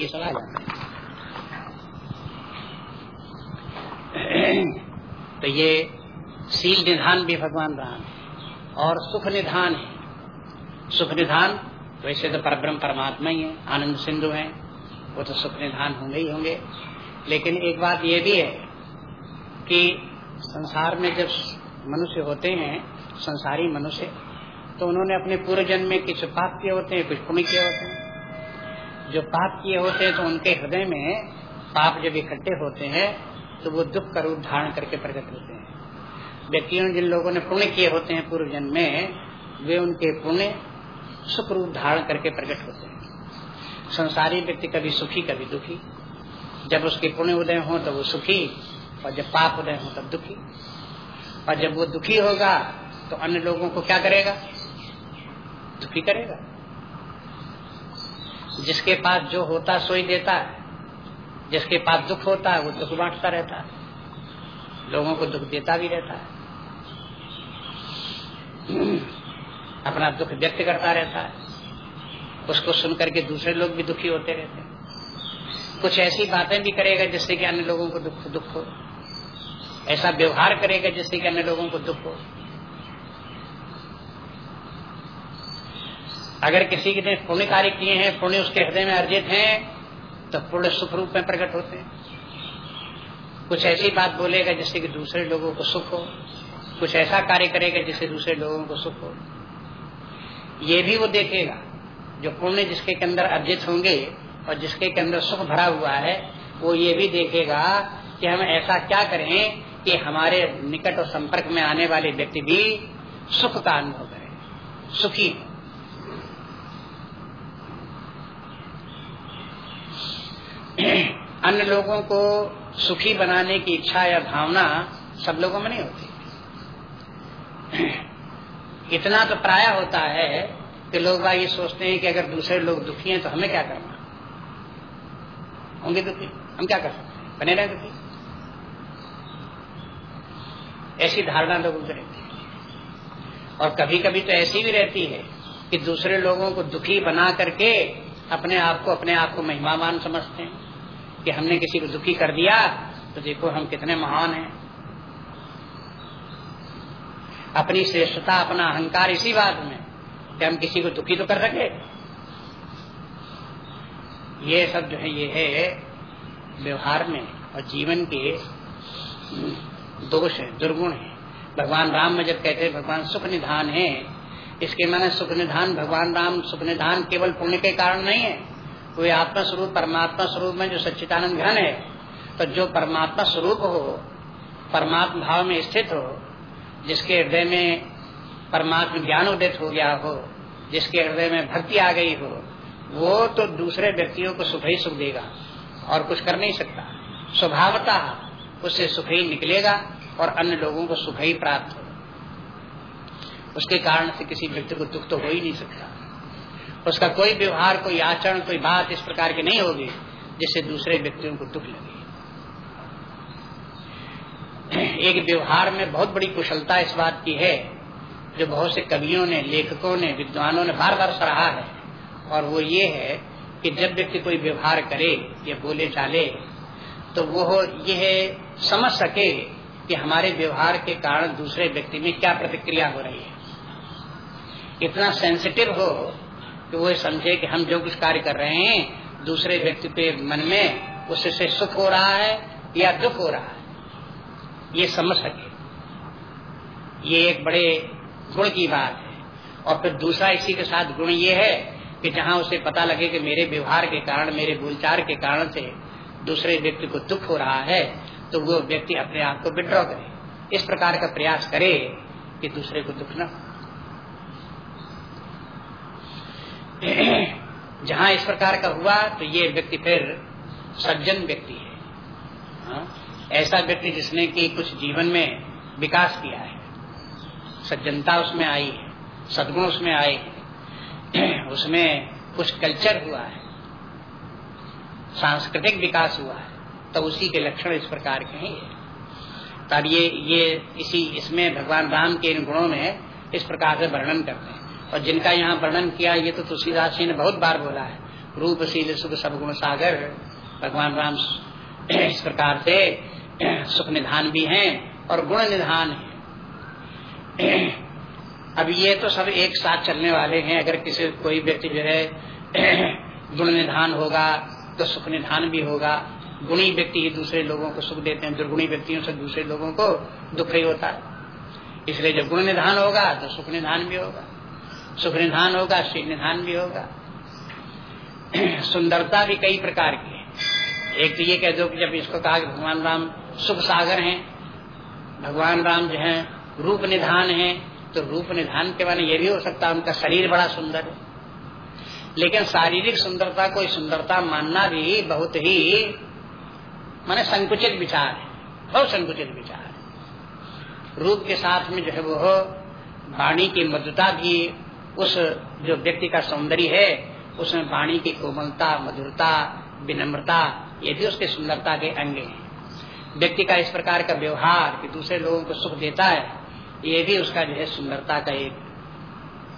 ये जाते तो ये सील निधान भी भगवान राम और सुख निधान है। सुख निधान, वैसे तो परब्रह्म परमात्मा ही है, आनंद सिंधु है, वो तो सुख निधान होंगे ही होंगे। लेकिन एक बात ये भी है कि संसार में जब मनुष्य होते हैं, संसारी मनुष्य तो उन्होंने अपने पूर्व जन्म में कुछ पाप किए होते हैं, कुछ पुण्य किए होते हैं। जो पाप किए होते हैं तो उनके हृदय में पाप जब इकट्ठे होते हैं तो वो दुख का रूप धारण करके प्रकट होते हैं। व्यक्तियों जिन लोगों ने पुण्य किए होते हैं पूर्व जन्म में, वे उनके पुण्य सुख रूप धारण करके प्रकट होते हैं। संसारी व्यक्ति कभी सुखी, कभी दुखी। जब उसके पुण्य उदय हो तो वो सुखी, और जब पाप उदय हो, तब दुखी। और जब वो दुखी होगा तो अन्य लोगों को क्या करेगा? दुखी करेगा। जिसके पास जो होता सोई देता जिसके पास दुख होता है, वो दुख बांटता रहता है। लोगों को दुख देता भी रहता है। अपना दुख व्यक्त करता रहता है। उसको सुनकर के दूसरे लोग भी दुखी होते रहते हैं। कुछ ऐसी बातें भी करेगा जिससे कि अन्य लोगों को दुख दुख हो। ऐसा व्यवहार करेगा जिससे कि अन्य लोगों को दुख हो। अगर किसी ने पुण्य कार्य किए हैं, पुण्य उसके हृदय में अर्जित हैं तो पुण्य सुख रूप में प्रकट होते हैं। कुछ ऐसी बात बोलेगा जिससे कि दूसरे लोगों को सुख हो। कुछ ऐसा कार्य करेगा जिससे दूसरे लोगों को सुख हो। ये भी वो देखेगा, जो पुण्य जिसके के अंदर अर्जित होंगे और जिसके के अंदर सुख भरा हुआ है, वो ये भी देखेगा कि हम ऐसा क्या करें कि हमारे निकट और संपर्क में आने वाले व्यक्ति भी सुख का अनुभव करें। सुखी हो। अन्य लोगों को सुखी बनाने की इच्छा या भावना सब लोगों में नहीं होती। इतना तो प्राय होता है कि लोग ये सोचते हैं कि अगर दूसरे लोग दुखी हैं तो हमें क्या करना होंगे दुखी? हम क्या कर सकते बने रहे दुखी? ऐसी धारणा लोगों की रहती है। और कभी कभी तो ऐसी भी रहती है कि दूसरे लोगों को दुखी बना करके अपने आप को अपने आप को महिमावान समझते हैं। कि हमने किसी को दुखी कर दिया तो देखो हम कितने महान हैं। अपनी श्रेष्ठता, अपना अहंकार इसी बात में कि हम किसी को दुखी तो कर सके ये सब जो है, ये है व्यवहार में और जीवन के दोष है, दुर्गुण है। भगवान राम में जब कहते हैं, भगवान सुख निधान है, इसके माने सुख निधान, भगवान राम सुख निधान केवल पुण्य के कारण नहीं है। कोई आत्मा स्वरूप परमात्मा स्वरूप में जो सच्चिदानंद घन है तो जो परमात्मा स्वरूप हो, परमात्मा भाव में स्थित हो, जिसके हृदय में परमात्मा ज्ञान उदित हो गया हो, जिसके हृदय में भक्ति आ गई हो, वो तो दूसरे व्यक्तियों को सुख ही सुख देगा और कुछ कर नहीं सकता। स्वभावता उससे सुख ही निकलेगा और अन्य लोगों को सुख ही प्राप्त हो उसके कारण से किसी व्यक्ति को दुख तो हो ही नहीं सकता। उसका कोई व्यवहार, कोई आचरण, कोई बात इस प्रकार की नहीं होगी, जिससे दूसरे व्यक्तियों को दुख लगे। एक व्यवहार में बहुत बड़ी कुशलता इस बात की है, जो बहुत से कवियों ने, लेखकों ने, विद्वानों ने बार बार सराहा है। और वो ये है कि जब व्यक्ति कोई व्यवहार करे या बोले चाले तो वो ये समझ सके कि हमारे व्यवहार के कारण दूसरे व्यक्ति में क्या प्रतिक्रिया हो रही है। इतना सेंसिटिव हो कि वो समझे कि हम जो कुछ कार्य कर रहे हैं, दूसरे व्यक्ति के मन में उससे सुख हो रहा है या दुख हो रहा है? ये समझ सके। ये एक बड़े गुण की बात है। और फिर दूसरा इसी के साथ गुण ये है कि जहाँ उसे पता लगे कि मेरे व्यवहार के कारण, मेरे बोलचार के कारण से दूसरे व्यक्ति को दुख हो रहा है तो वो व्यक्ति अपने आप को विड्रॉ करे। इस प्रकार का प्रयास करे कि दूसरे को दुख न हो। जहाँ इस प्रकार का हुआ तो ये व्यक्ति फिर सज्जन व्यक्ति है। ऐसा व्यक्ति जिसने कि कुछ जीवन में विकास किया है। सज्जनता उसमें आई है, सदगुण उसमें आए हैं। उसमें कुछ कल्चर हुआ है, सांस्कृतिक विकास हुआ है तो उसी के लक्षण इस प्रकार के हैं। तब ये ये इसी इसमें भगवान राम के इन गुणों में इस प्रकार से वर्णन करते हैं। और जिनका यहाँ वर्णन किया ये तो तुलसीदास जी ने बहुत बार बोला है। रूपशील सुख सब गुण सागर, भगवान राम इस प्रकार से, सुख निधान भी हैं और गुण निधान है। अब ये तो सब एक साथ चलने वाले हैं। अगर किसी, कोई व्यक्ति जो है, गुण निधान होगा तो सुख निधान भी होगा। गुणी व्यक्ति ही दूसरे लोगों को सुख देते हैं, दुर्गुणी व्यक्तियों से दूसरे लोगों को दुख ही होता है। इसलिए जब गुण निधान होगा तो सुख निधान भी होगा। सुख निधान होगा श्री निधान भी होगा। सुंदरता भी कई प्रकार की है। एक तो ये कह दो कि जब इसको कहा कि भगवान राम सुख सागर हैं, भगवान राम जो है, रूप निधान है तो रूप निधान के माने ये भी हो सकता है उनका शरीर बड़ा सुंदर है। लेकिन शारीरिक सुंदरता को सुंदरता मानना भी बहुत ही, माने संकुचित विचार है। बहुत संकुचित विचार है। रूप के साथ में जो है वो वाणी की मधुता भी उस जो व्यक्ति का सौंदर्य है, उसमें वाणी की कोमलता, मधुरता, विनम्रता, ये भी उसके सुंदरता के अंग हैं। व्यक्ति का इस प्रकार का व्यवहार कि दूसरे लोगों को सुख देता है, ये भी उसका जो है सुंदरता का एक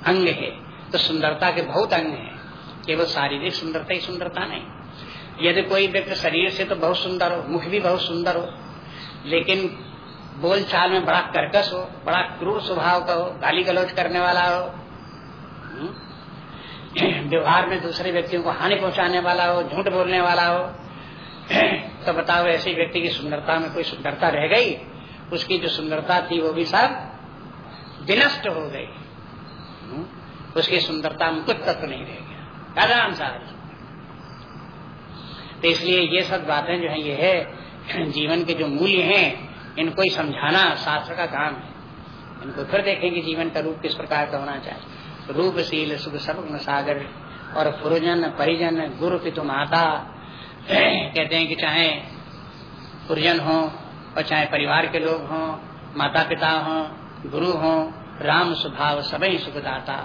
अंग है। तो सुंदरता के बहुत अंग है, केवल शारीरिक सुंदरता ही सुंदरता नहीं। यदि कोई व्यक्ति शरीर से तो बहुत सुंदर हो, मुख भी बहुत सुंदर हो, लेकिन बोलचाल में बड़ा कर्कश हो, बड़ा क्रूर स्वभाव का हो, गाली गलौज करने वाला हो व्यवहार में दूसरे व्यक्तियों को हानि पहुँचाने वाला हो झूठ बोलने वाला हो तो बताओ ऐसे व्यक्ति की सुंदरता में कोई सुंदरता रह गई? उसकी जो सुंदरता थी वो भी सब विनष्ट हो गई। हम्म, उसकी सुंदरता में कुछ तत्व नहीं रह गया। आराम सारी तो इसलिए ये सब बातें जो है ये है जीवन के जो मूल्य हैं इनको ही समझाना शास्त्र का काम है। इनको फिर देखेंगे जीवन का रूप किस प्रकार का होना चाहिए। रूपशील सुख सब सागर और पुरजन परिजन, गुरु पितु माता। कहते हैं कि चाहे पुरजन हो और चाहे परिवार के लोग हों माता पिता हों, गुरु हों, राम स्वभाव सभी सुखदाता।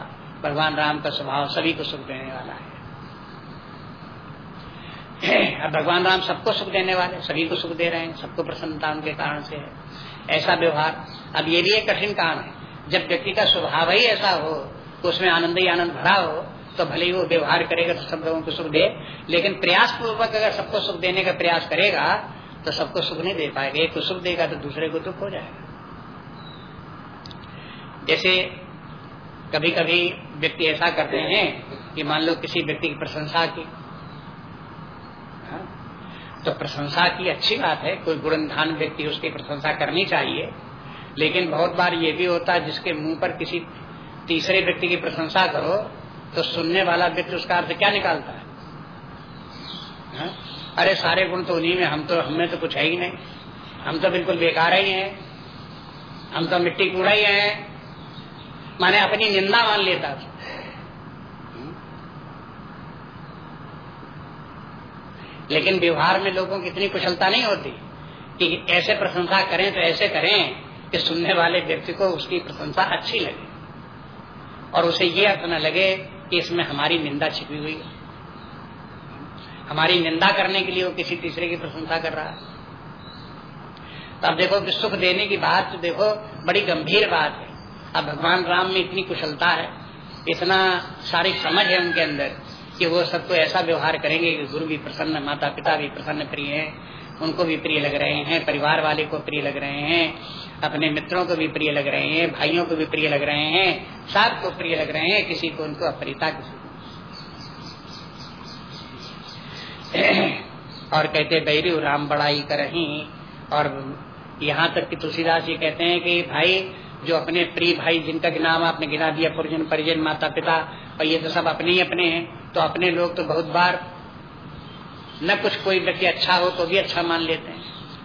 भगवान राम का स्वभाव सभी को सुख देने वाला है। अब भगवान राम सबको सुख देने वाले, सभी को सुख दे रहे हैं, सबको प्रसन्नता उनके कारण से है। ऐसा व्यवहार, अब ये भी एक कठिन काम है। जब व्यक्ति का स्वभाव ही ऐसा हो तो उसमें आनंद ही आनंद भरा हो तो भले ही वो व्यवहार करेगा तो सब लोगों को सुख दे। लेकिन प्रयास पूर्वक अगर सबको सुख देने का प्रयास करेगा तो सबको सुख नहीं दे पाएगा। एक को सुख देगा तो दूसरे को दुख हो जाएगा। जैसे कभी कभी व्यक्ति ऐसा करते हैं कि मान लो किसी व्यक्ति की प्रशंसा की। तो प्रशंसा की अच्छी बात है, कोई गुणधान व्यक्ति उसकी प्रशंसा करनी चाहिए। लेकिन बहुत बार ये भी होता है, जिसके मुँह पर किसी तीसरे व्यक्ति की प्रशंसा करो तो सुनने वाला व्यक्ति उसका अर्थ क्या निकालता है? हा? अरे सारे गुण तो उन्हीं में, हम तो हमें तो कुछ है ही नहीं। हम तो बिल्कुल बेकार ही हैं। हम तो मिट्टी कूड़ा ही है। माने अपनी निंदा मान लेता था लेकिन व्यवहार में लोगों की इतनी कुशलता नहीं होती कि ऐसे प्रशंसा करें तो ऐसे करें कि सुनने वाले व्यक्ति को उसकी प्रशंसा अच्छी लगे। और उसे ये अर्थ न लगे कि इसमें हमारी निंदा छिपी हुई है। हमारी निंदा करने के लिए वो किसी तीसरे की प्रशंसा कर रहा है। तो अब देखो कि सुख देने की बात तो देखो, बड़ी गंभीर बात है। अब भगवान राम में इतनी कुशलता है, इतना सारी समझ है उनके अंदर कि वो सब तो ऐसा व्यवहार करेंगे कि गुरु भी प्रसन्न माता पिता भी प्रसन्न प्रिय हैं। उनको भी प्रिय लग रहे हैं, परिवार वाले को प्रिय लग रहे हैं, अपने मित्रों को भी प्रिय लग रहे हैं, भाइयों को भी प्रिय लग रहे हैं सबको प्रिय लग रहे हैं, किसी को उनको अप्रियता किसी को और कहते बैरी राम बड़ाई कर और यहाँ तक कि तुलसीदास जी कहते हैं कि, भाई, जो अपने प्रिय भाई जिनका नाम आपने गिना दिया पुरजन परिजन माता पिता और ये तो सब अपने ही अपने हैं तो अपने लोग तो बहुत बार न कुछ कोई व्यक्ति अच्छा हो तो भी अच्छा मान लेते हैं।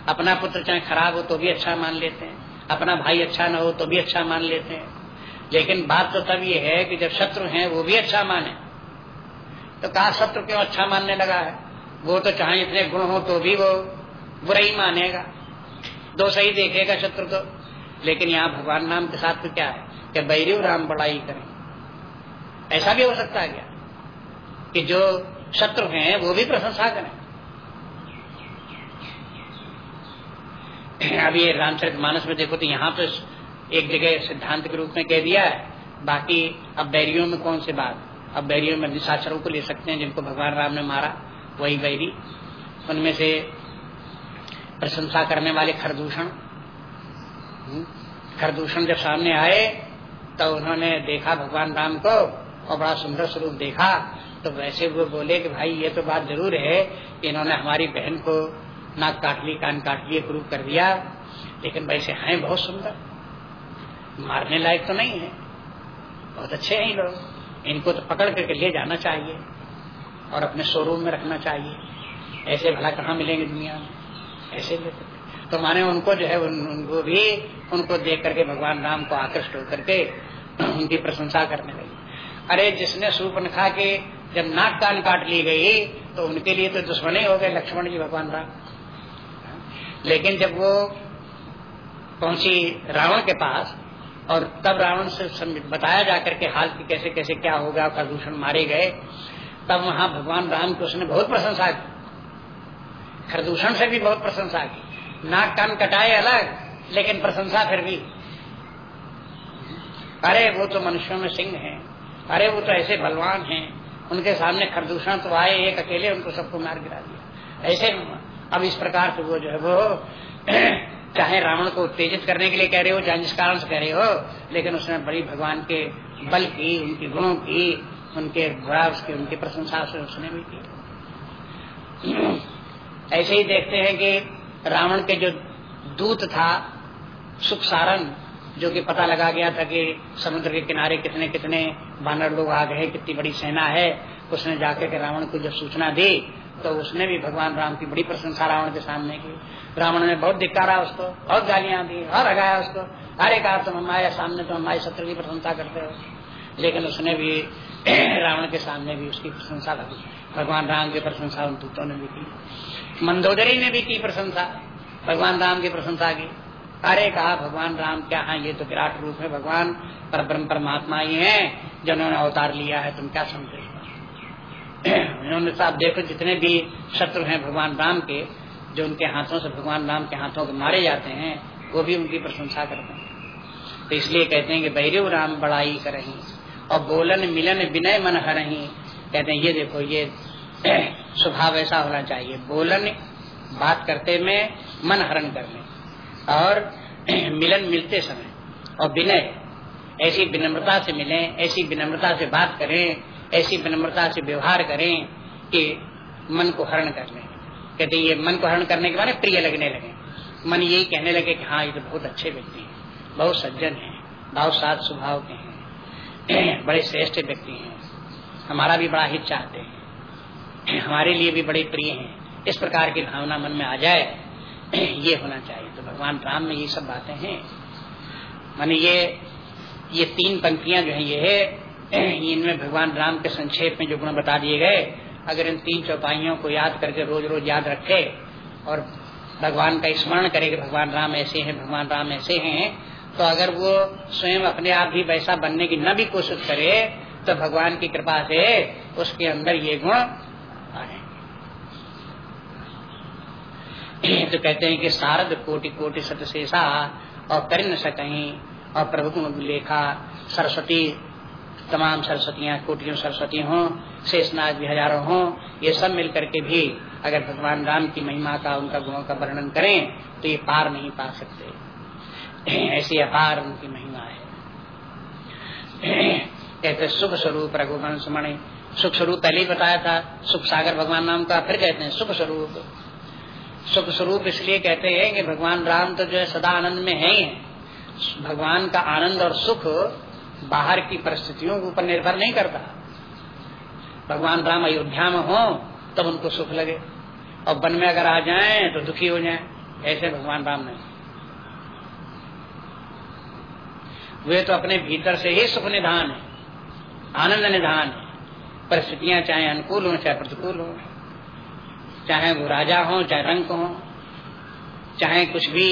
अपना पुत्र चाहे खराब हो तो भी अच्छा मान लेते हैं। अपना भाई अच्छा न हो तो भी अच्छा मान लेते हैं। लेकिन बात तो तब ये है कि जब शत्रु हैं, वो भी अच्छा माने। तो कहा शत्रु क्यों अच्छा मानने लगा है? वो तो चाहे इतने गुण हो तो भी वो बुरा ही मानेगा। दो सही देखेगा शत्रु तो। लेकिन यहाँ भगवान नाम के साथ तो क्या है कि बैरी राम बड़ाई करें। ऐसा भी हो सकता है क्या? कि जो शत्रु हैं वो भी प्रशंसा करें अब ये रामचरित मानस में देखो तो यहाँ पे एक जगह सिद्धांत के रूप में कह दिया है बाकी अब बैरियों में कौन सी बात? अब बैरियों में निशाचरों को ले सकते हैं जिनको भगवान राम ने मारा वही बैरी। उनमें से प्रशंसा करने वाले खरदूषण। हम्म, खरदूषण जब सामने आए तो उन्होंने देखा भगवान राम को और बड़ा सुंदर स्वरूप देखा। तो वैसे वो बोले कि भाई ये तो बात ज़रूर है इन्होंने हमारी बहन को नाक काट ली कान काट लिए क्रूप कर दिया। लेकिन वैसे हैं बहुत सुंदर। मारने लायक तो नहीं है। बहुत अच्छे हैं लोग। इनको तो पकड़ करके ले जाना चाहिए और अपने शोरूम में रखना चाहिए। ऐसे भला कहाँ मिलेंगे दुनिया में? ऐसे तो माने उनको जो है उन, उनको भी उनको देख करके भगवान राम को आकृष्ट होकर के उनकी प्रशंसा करने लगी। अरे जिसने सूर्पनखा के जब नाक कान काट ली गई तो उनके लिए तो दुश्मन ही हो गए, लक्ष्मण जी, भगवान राम। लेकिन जब वो पहुँची रावण के पास, और तब रावण से बताया जाकर के हाल की कैसे कैसे क्या होगा प्रदूषण मारे गए, तब वहाँ भगवान राम की उसने बहुत प्रशंसा की। प्रदूषण से भी बहुत प्रशंसा की। नाक कान कटाए अलग, लेकिन प्रशंसा फिर भी। अरे, वो तो मनुष्यों में सिंह है। अरे, वो तो ऐसे बलवान हैं। उनके सामने खरदूषण तो आए, एक अकेले उनको सबको मार गिरा दिया। ऐसे अब इस प्रकार से वो जो है वो चाहे रावण को उत्तेजित करने के लिए कह रहे हो, चाहे जिस कारण से कह रहे हो, लेकिन उसने बड़ी भगवान के बल की, उनके गुणों की, उनके गुणाव की, उनकी प्रशंसा से उसने भी की। ऐसे ही देखते हैं कि रावण के जो दूत था सुख सारण जो कि पता लगा गया था कि समुद्र के किनारे कितने कितने बानर लोग आ गए कितनी बड़ी सेना है, उसने जाकर के रावण को जब सूचना दी तो उसने भी भगवान राम की बड़ी प्रशंसा रावण के सामने की। रावण ने बहुत धिकारा उसको, बहुत गालियाँ दी और लगाया उसको। अरे कहा तुम हमारे सामने तो हमारे शत्रु की प्रशंसा करते हो। लेकिन उसने भी, रावण के सामने भी उसकी प्रशंसा लगी। भगवान राम की प्रशंसा उन दूतों ने भी की। मंदोदरी ने भी की प्रशंसा। भगवान राम की प्रशंसा की। अरे कहा, भगवान राम, क्या है? ये तो विराट रूप है भगवान। पर ब्रह्म परमात्मा ही है, जिन्होंने अवतार लिया है, तुम क्या समझे? उन्होंने साहब, देखो, जितने भी शत्रु हैं भगवान राम के, जो उनके हाथों से भगवान राम के हाथों के मारे जाते हैं, वो भी उनकी प्रशंसा करते हैं। तो इसलिए कहते हैं कि बैरव राम, बड़ाई करही, और बोलन मिलन विनय मन हरही। कहते हैं, ये देखो, ये स्वभाव ऐसा होना चाहिए। बोलन बात करते में, मन हरण करने। और मिलन मिलते समय और विनय, ऐसी विनम्रता से मिलें, ऐसी विनम्रता से बात करें, ऐसी विनम्रता से व्यवहार करें कि मन को हरण कर लें। कहते ये मन को हरण करने के बाद प्रिय लगने लगे। मन यही कहने लगे कि हाँ ये तो बहुत अच्छे व्यक्ति हैं, बहुत सज्जन हैं, भाव सात स्वभाव के हैं, बड़े श्रेष्ठ व्यक्ति हैं। हमारा भी बड़ा हित चाहते हैं, हमारे लिए भी बड़े प्रिय हैं। इस प्रकार की भावना मन में आ जाए, ये होना चाहिए। भगवान राम में ये सब बातें हैं। माने ये ये तीन पंक्तियाँ जो है, ये है इनमें भगवान राम के संक्षेप में जो गुण बता दिए गए, अगर इन तीन चौपाइयों को याद करके रोज रोज याद रखे और भगवान का स्मरण करे कि भगवान राम ऐसे हैं, भगवान राम ऐसे हैं तो अगर वो स्वयं अपने आप भी वैसा बनने की न भी कोशिश करे तो भगवान की कृपा से उसके अंदर ये गुण आए तो कहते हैं कि शारद कोटि कोटि सतशेषा और कर न और प्रभु गुण लेखा सरस्वती, तमाम सरस्वतियाँ, कोटियों सरस्वती हों, शेषनाग भी हज़ारों हों, ये सब मिल करके भी अगर भगवान राम की महिमा का, उनका गुणों का वर्णन करें तो ये पार नहीं पा सकते। ऐसी अपार उनकी महिमा है। कहते सुख स्वरूप रघुवंश मणि। सुख स्वरूप पहले ही बताया था सुख सागर भगवान नाम का। फिर कहते हैं सुख स्वरूप। सुख स्वरूप इसलिए कहते हैं कि भगवान राम तो जो है सदा आनंद में है ही। है भगवान का आनंद और सुख बाहर की परिस्थितियों के ऊपर निर्भर नहीं करता। भगवान राम अयोध्या में हो, तब उनको सुख लगे। और वन में अगर आ जाएँ तो दुखी हो जाएँ। ऐसे भगवान राम नहीं वे तो अपने भीतर से ही सुख निधान है, आनंद निधान है। परिस्थितियाँ चाहे अनुकूल हो, चाहे प्रतिकूल हो। चाहे वो राजा हो, चाहे रंग हो, चाहे कुछ भी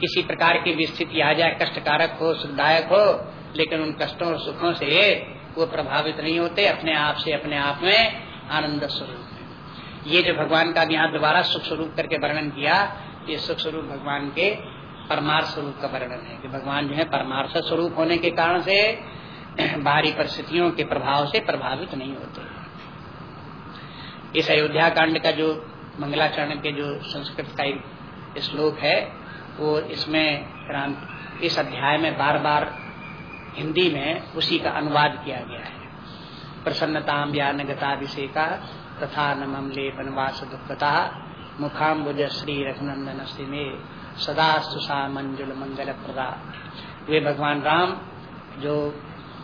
किसी प्रकार की भी स्थिति आ जाए, कष्टकारक हो, सुखदायक हो, लेकिन उन कष्टों और सुखों से वो प्रभावित नहीं होते, अपने आप से अपने आप में आनंद स्वरूप ये जो भगवान का यहाँ दोबारा सुख स्वरूप करके वर्णन किया, ये सुख स्वरूप भगवान के परमार्थ स्वरूप का वर्णन है कि भगवान जो है परमार्थ स्वरूप होने के कारण से बाहरी परिस्थितियों के प्रभाव से प्रभावित नहीं होते। इस अयोध्या कांड का जो मंगलाचरण के जो संस्कृत का श्लोक है, वो इसमें इस अध्याय में बार बार हिंदी में उसी का अनुवाद किया गया है। प्रसन्नता ज्ञान गताभिषेका तथा नमम ले वनवास दुखता मुखाम्बुज श्री रघुनंदन में सदा सुषा मंजुल मंगल प्रदा वे भगवान राम, जो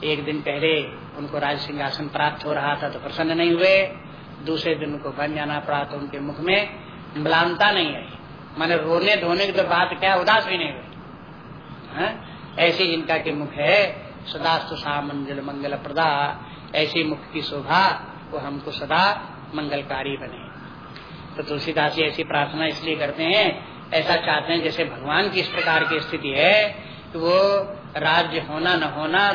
एक दिन पहले उनको राज सिंहासन प्राप्त हो रहा था तो प्रसन्न नहीं हुए दूसरे दिन उनको बन जाना पड़ा तो उनके मुख में म्लानता नहीं आई माने रोने धोने की तो बात क्या, उदास भी नहीं हुई हाँ? ऐसे जिनका के मुख है, सदास्तु सा मंगल मंगल प्रदा। ऐसी मुख की शोभा वो हमको सदा मंगलकारी बने। तो तुलसीदास जी ऐसी प्रार्थना इसलिए करते हैं, ऐसा चाहते हैं जैसे भगवान की इस प्रकार की स्थिति है कि वो राज्य होना न होना,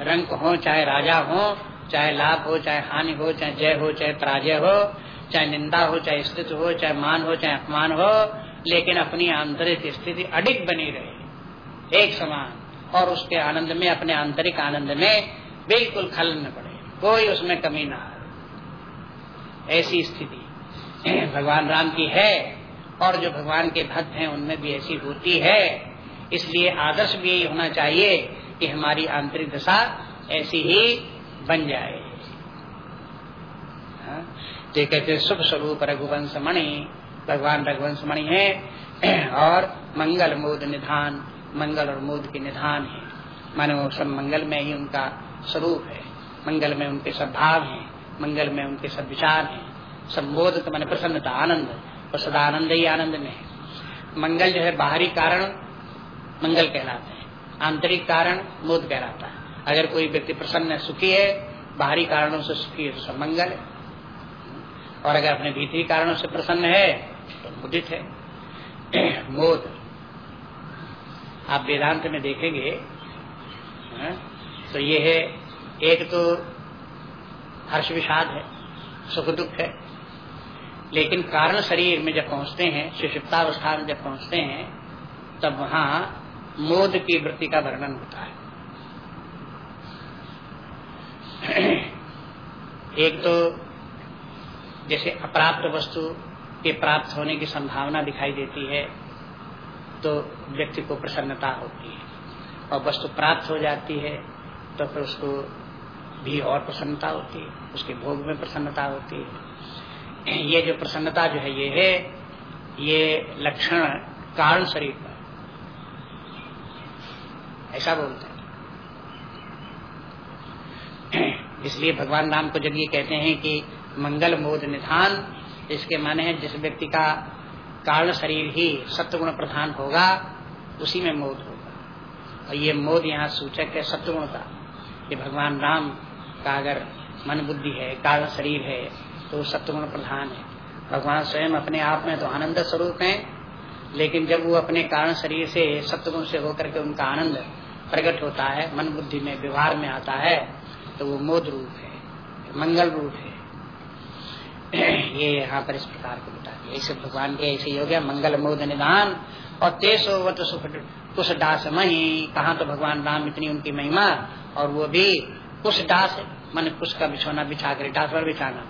रंग हो चाहे राजा हो चाहे लाभ हो, चाहे हानि हो, चाहे जय हो, चाहे पराजय हो, चाहे निंदा हो, चाहे स्थिति हो, चाहे मान हो, चाहे अपमान हो, लेकिन अपनी आंतरिक स्थिति अडिग बनी रहे। एक समान, और उसके आनंद में, अपने आंतरिक आनंद में बिल्कुल खल न पड़े, कोई उसमें कमी ना ऐसी स्थिति भगवान राम की है, और जो भगवान के भक्त हैं, उनमें भी ऐसी होती है। इसलिए आदर्श भी यही होना चाहिए कि हमारी आंतरिक दशा ऐसी ही बन जाए। हाँ? तो कहते शुभ स्वरूप रघुवंश मणि, भगवान रघुवंश मणि है, और मंगल मोद निधान, मंगल और मोद के निधान है। माने सब मंगल में ही उनका स्वरूप है। मंगल में उनके सब भाव है, मंगल में उनके सब विचार है। सब मोद मैंने प्रसन्नता, आनंद, और सदा आनंद ही आनंद में है। मंगल जो है बाहरी कारण मंगल कहलाते हैं, आंतरिक कारण मोद कहलाता है। अगर कोई व्यक्ति प्रसन्न है सुखी है बाहरी कारणों से सुखी है तो मंगल है। और अगर अपने भीतरी कारणों से प्रसन्न है तो मुदित है। मोद आप वेदांत में देखेंगे हाँ, तो ये है एक तो हर्ष विषाद है सुख दुख है। लेकिन कारण शरीर में जब पहुँचते हैं सुषिप्तावस्था में जब पहुँचते हैं तब वहाँ मोद की वृत्ति का वर्णन होता है। एक तो जैसे अप्राप्त वस्तु के प्राप्त होने की संभावना दिखाई देती है तो व्यक्ति को प्रसन्नता होती है। और वस्तु प्राप्त हो जाती है तो फिर उसको भी और प्रसन्नता होती है, उसके भोग में प्रसन्नता होती है। ये जो प्रसन्नता जो है, ये है, ये लक्षण कारण शरीर का ऐसा बोलते हैं। इसलिए भगवान राम को जब ये कहते हैं कि मंगल मोद निधान, इसके माने हैं जिस व्यक्ति का कारण शरीर ही सत्वगुण प्रधान होगा, उसी में मोद होगा। और ये मोद यहाँ सूचक है, सत्वगुण का। कि भगवान राम का अगर मन बुद्धि है कारण शरीर है तो सत्वगुण प्रधान है। भगवान स्वयं अपने आप में तो आनंद स्वरूप है, लेकिन जब वो अपने कारण शरीर से, सत्वगुण से होकर के उनका आनंद प्रकट होता है, मन बुद्धि में, व्यवहार में आता है तो वो मोद रूप है, मंगल रूप है। ये यहाँ पर इस प्रकार को बता दिया ऐसे भगवान के ऐसे है, मंगल, मोद, निदान और तेसो वत सुख कुश, दास, मही। कहा तो भगवान राम इतनी उनकी महिमा और वो भी कुश, दास, मन कुश का बिछोना बिछा कर डास पर बिछाना।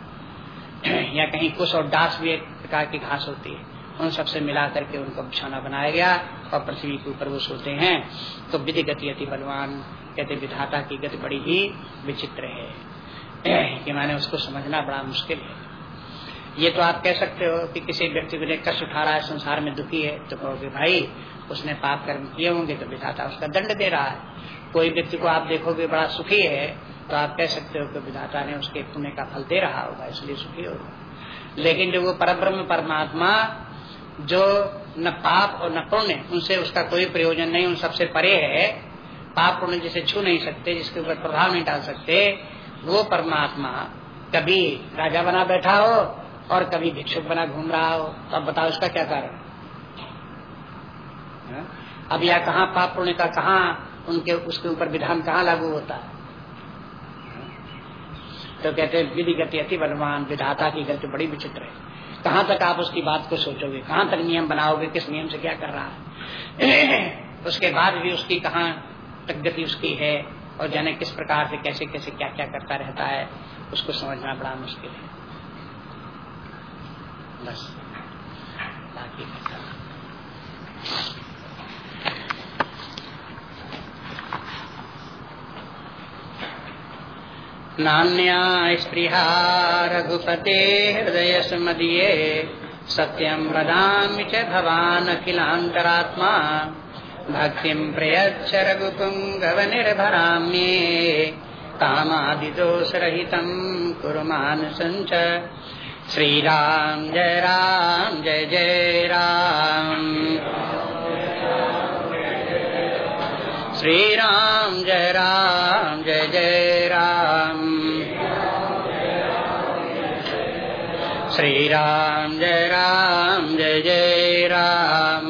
या कहीं कुश और डास भी एक प्रकार की घास होती है। उन सबसे मिला करके उनको बिछौना बनाया गया और पृथ्वी के ऊपर वो सोते हैं। तो विधि गति अति बलवान। कहते विधाता की गति बड़ी ही विचित्र है। कि मैंने उसको समझना बड़ा मुश्किल है। ये तो आप कह सकते हो कि किसी व्यक्ति को कष्ट उठा रहा है, संसार में दुखी है तो कहोगे, भाई, उसने पाप कर्म किए होंगे तो विधाता उसका दंड दे रहा है। कोई व्यक्ति को आप देखोगे बड़ा सुखी है तो आप कह सकते हो कि विधाता ने उसके पुण्य का फल दे रहा होगा, इसलिए सुखी होगा। लेकिन जो वो परब्रह्म, परमात्मा, जो न पाप और न पुण्य, उनसे उसका कोई प्रयोजन नहीं, उन सबसे परे है पाप पुण्य जिसे छू नहीं सकते, जिसके ऊपर प्रभाव नहीं डाल सकते, वो परमात्मा कभी राजा बना बैठा हो और कभी भिक्षुक बना घूम रहा हो। तो अब बताओ उसका क्या कारण? हाँ? अब या कहा पाप पुण्य का कहा, उनके, उसके ऊपर विधान कहाँ लागू होता? है हाँ? तो कहते हैं, विधि गति अति बलवान, विधाता की गति बड़ी विचित्र है। कहाँ तक आप उसकी बात को सोचोगे? कहाँ तक नियम बनाओगे? किस नियम से क्या कर रहा है? उसके बाद भी उसकी कहाँ तक गति उसकी है और जन किस प्रकार से कैसे कैसे क्या क्या करता रहता है, उसको समझना बड़ा मुश्किल है। बस। बाकी नान्या स्पृहा रघुपते हृदय सुमदीये सत्यम वदामि च भवान् भक्तिं प्रयच्छ रघुपुङ्गवनिर्भराम्ये कामादिदोषरहितं कुरु मानसञ्च श्रीराम जय राम जय जय राम। श्रीराम जय राम जय जय राम। श्रीराम जय राम जय जय राम।